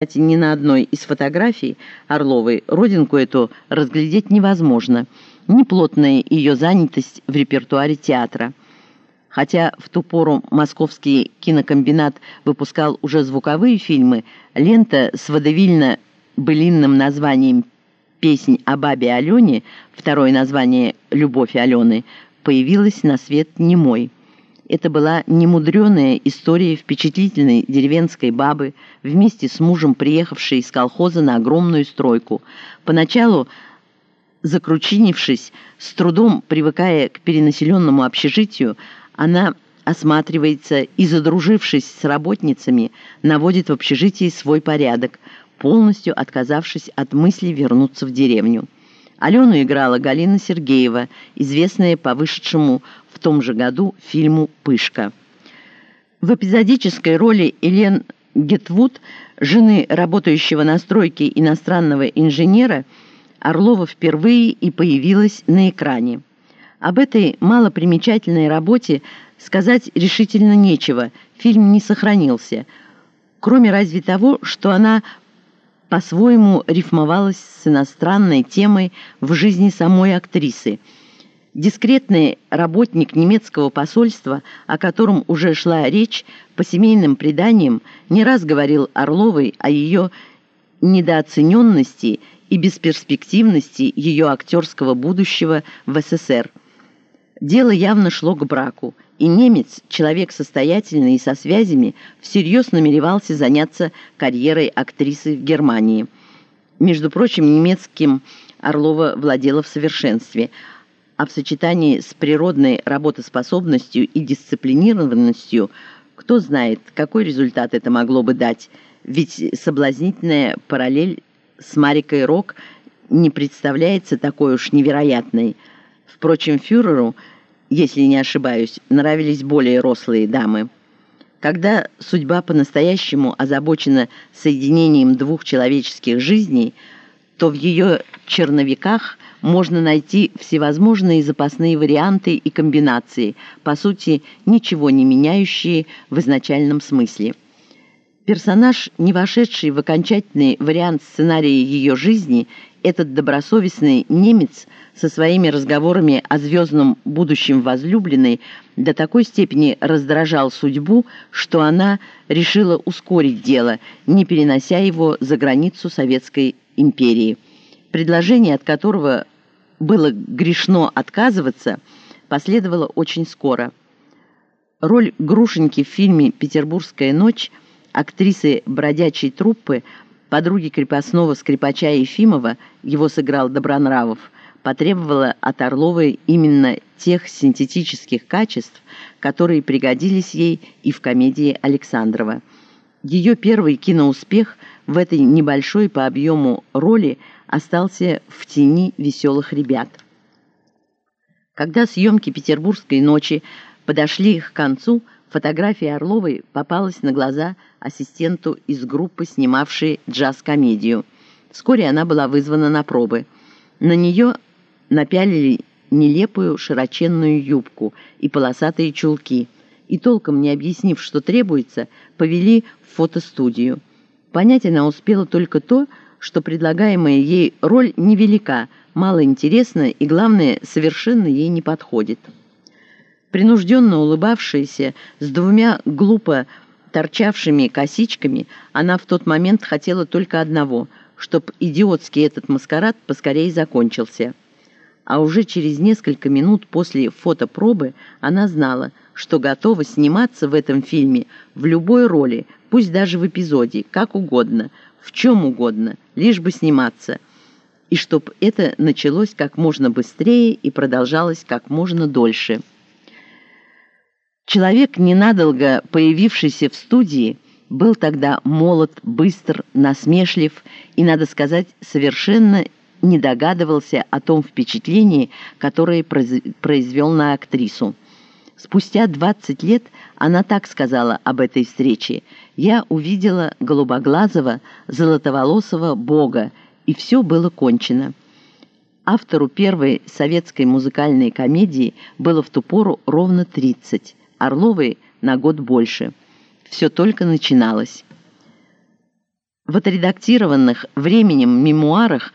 Кстати, ни на одной из фотографий Орловой родинку эту разглядеть невозможно, ни плотная ее занятость в репертуаре театра. Хотя в ту пору московский кинокомбинат выпускал уже звуковые фильмы, лента с водовильно-былинным названием «Песнь о бабе Алене», второе название «Любовь Алены», появилась на свет немой. Это была немудреная история впечатлительной деревенской бабы, вместе с мужем приехавшей из колхоза на огромную стройку. Поначалу, закручинившись, с трудом привыкая к перенаселенному общежитию, она осматривается и, задружившись с работницами, наводит в общежитии свой порядок, полностью отказавшись от мысли вернуться в деревню. Алену играла Галина Сергеева, известная по вышедшему в том же году фильму «Пышка». В эпизодической роли Элен Гетвуд, жены работающего на стройке иностранного инженера, Орлова впервые и появилась на экране. Об этой малопримечательной работе сказать решительно нечего, фильм не сохранился, кроме разве того, что она по-своему рифмовалась с иностранной темой в жизни самой актрисы. Дискретный работник немецкого посольства, о котором уже шла речь, по семейным преданиям не раз говорил Орловой о ее недооцененности и бесперспективности ее актерского будущего в СССР. Дело явно шло к браку, и немец, человек состоятельный и со связями, всерьез намеревался заняться карьерой актрисы в Германии. Между прочим, немецким Орлова владела в совершенстве, а в сочетании с природной работоспособностью и дисциплинированностью, кто знает, какой результат это могло бы дать, ведь соблазнительная параллель с Марикой Рок не представляется такой уж невероятной – Впрочем, фюреру, если не ошибаюсь, нравились более рослые дамы. Когда судьба по-настоящему озабочена соединением двух человеческих жизней, то в ее черновиках можно найти всевозможные запасные варианты и комбинации, по сути, ничего не меняющие в изначальном смысле. Персонаж, не вошедший в окончательный вариант сценария ее жизни, этот добросовестный немец – со своими разговорами о звездном будущем возлюбленной до такой степени раздражал судьбу, что она решила ускорить дело, не перенося его за границу Советской империи. Предложение, от которого было грешно отказываться, последовало очень скоро. Роль Грушеньки в фильме «Петербургская ночь» актрисы бродячей труппы, подруги крепостного скрипача Ефимова, его сыграл Добронравов – потребовала от Орловой именно тех синтетических качеств, которые пригодились ей и в комедии Александрова. Ее первый киноуспех в этой небольшой по объему роли остался в тени веселых ребят. Когда съемки «Петербургской ночи» подошли к концу, фотография Орловой попалась на глаза ассистенту из группы, снимавшей джаз-комедию. Вскоре она была вызвана на пробы. На нее напялили нелепую широченную юбку и полосатые чулки, и, толком не объяснив, что требуется, повели в фотостудию. Понять она успела только то, что предлагаемая ей роль невелика, мало интересна и, главное, совершенно ей не подходит. Принужденно улыбавшаяся, с двумя глупо торчавшими косичками, она в тот момент хотела только одного, чтобы идиотский этот маскарад поскорее закончился а уже через несколько минут после фотопробы она знала, что готова сниматься в этом фильме в любой роли, пусть даже в эпизоде, как угодно, в чем угодно, лишь бы сниматься. И чтоб это началось как можно быстрее и продолжалось как можно дольше. Человек, ненадолго появившийся в студии, был тогда молод, быстр, насмешлив и, надо сказать, совершенно не догадывался о том впечатлении, которое произвел на актрису. Спустя 20 лет она так сказала об этой встрече. «Я увидела голубоглазого, золотоволосого бога, и все было кончено». Автору первой советской музыкальной комедии было в ту пору ровно 30, Орловой на год больше. Все только начиналось. В отредактированных временем мемуарах